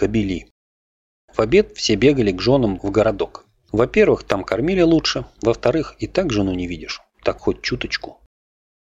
кобели. В обед все бегали к женам в городок. Во-первых, там кормили лучше, во-вторых, и так жену не видишь, так хоть чуточку.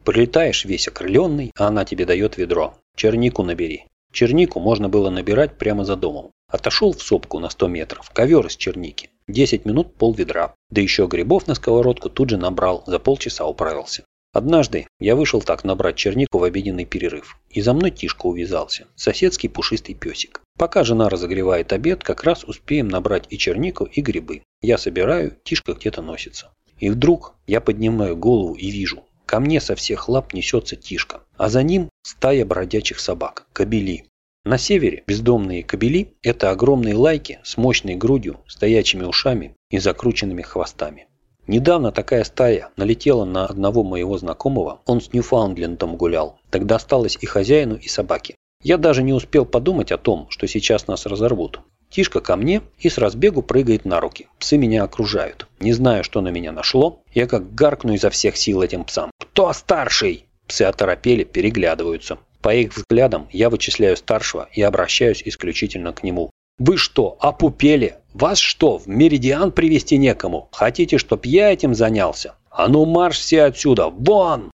Прилетаешь весь окрыленный, а она тебе дает ведро. Чернику набери. Чернику можно было набирать прямо за домом. Отошел в сопку на 100 метров, ковер из черники. 10 минут пол ведра. Да еще грибов на сковородку тут же набрал, за полчаса управился. Однажды я вышел так набрать чернику в обеденный перерыв. И за мной Тишка увязался, соседский пушистый песик. Пока жена разогревает обед, как раз успеем набрать и чернику, и грибы. Я собираю, Тишка где-то носится. И вдруг я поднимаю голову и вижу, ко мне со всех лап несется Тишка, а за ним стая бродячих собак, кобели. На севере бездомные кобели – это огромные лайки с мощной грудью, стоячими ушами и закрученными хвостами. Недавно такая стая налетела на одного моего знакомого, он с Ньюфаундлендом гулял. Тогда осталось и хозяину, и собаке. Я даже не успел подумать о том, что сейчас нас разорвут. Тишка ко мне и с разбегу прыгает на руки. Псы меня окружают. Не знаю, что на меня нашло. Я как гаркну изо всех сил этим псам. «Кто старший?» Псы оторопели, переглядываются. По их взглядам я вычисляю старшего и обращаюсь исключительно к нему. «Вы что, опупели? Вас что, в Меридиан привести некому? Хотите, чтоб я этим занялся? А ну марш все отсюда! Вон!»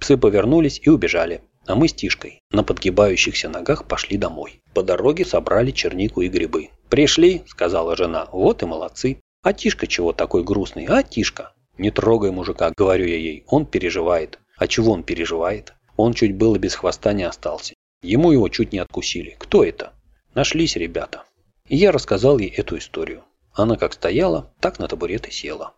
Псы повернулись и убежали. А мы с Тишкой на подгибающихся ногах пошли домой. По дороге собрали чернику и грибы. «Пришли», — сказала жена, — «вот и молодцы». «А Тишка чего такой грустный? А, Тишка?» «Не трогай мужика», — говорю я ей, — «он переживает». «А чего он переживает?» Он чуть было без хвоста не остался. Ему его чуть не откусили. Кто это? Нашлись ребята. Я рассказал ей эту историю. Она как стояла, так на табурет и села.